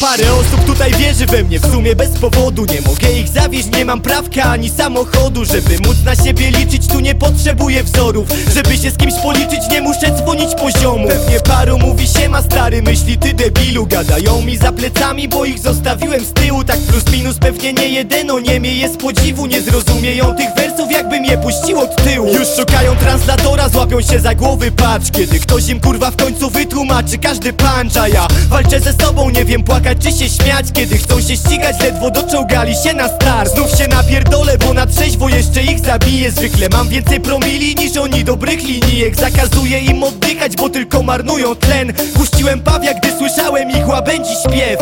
Parę osób tutaj wierzy we mnie, w sumie bez powodu Nie mogę ich zawieść, nie mam prawka ani samochodu Żeby móc na siebie liczyć, tu nie potrzebuję wzorów Żeby się z kimś policzyć, nie muszę dzwonić poziomu. Pewnie paru mówi się ma stary, myśli. Ty debilu Gadają mi za plecami, bo ich zostawiłem z tyłu. Tak plus minus pewnie nie jeden, o niemie jest podziwu Nie zrozumieją tych wersów, jakbym je puścił od tyłu. Już szukają translatora, złapią się za głowy, patrz Kiedy ktoś im kurwa w końcu wytłumaczy. Każdy punch ja walczę ze sobą, nie wiem płakać czy się śmiać Kiedy chcą się ścigać, ledwo doczołgali się na start Znów się napierdolę, bo na trzeźwo jeszcze ich zabiję. Zwykle mam więcej promili niż oni dobrych linijek. Zakazuję im oddychać, bo tylko marnują tlen. Puściłem pawia, gdy słyszałem ich łabędzi śpiew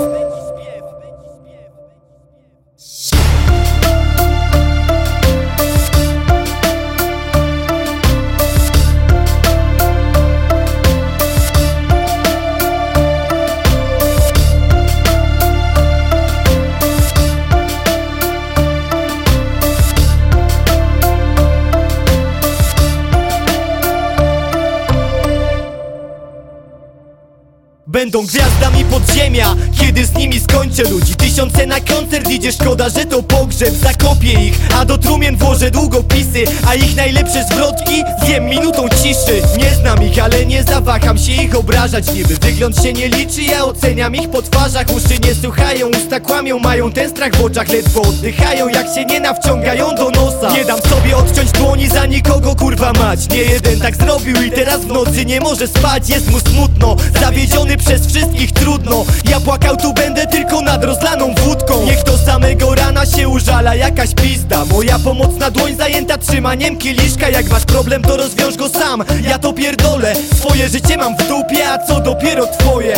Będą gwiazdami podziemia, kiedy z nimi skończę ludzi Tysiące na koncert idzie, szkoda, że to pogrzeb Zakopię ich, a do trumien włożę długopisy A ich najlepsze zwrotki zjem minutą ciszy. Nie znam ich, ale nie zawaham się ich obrażać. Niby wygląd się nie liczy, ja oceniam ich po twarzach. Uszy nie słuchają, usta kłamią, mają ten strach w oczach. Ledwo oddychają, jak się nie nawciągają do nosa. Nie dam sobie odciąć dłoni za nikogo, kurwa mać. Nie jeden tak zrobił i teraz w nocy nie może spać. Jest mu smutno, zawiedziony przez wszystkich trudno. Ja płakał tu będę tylko nad rozlaną wódką. Niech do samego rana się użala jakaś pizda. Moja pomocna dłoń zajęta trzymaniem kieliszka Jak masz problem to rozwiąż go sam, ja to pierdolę Swoje życie mam w dupie, a co dopiero twoje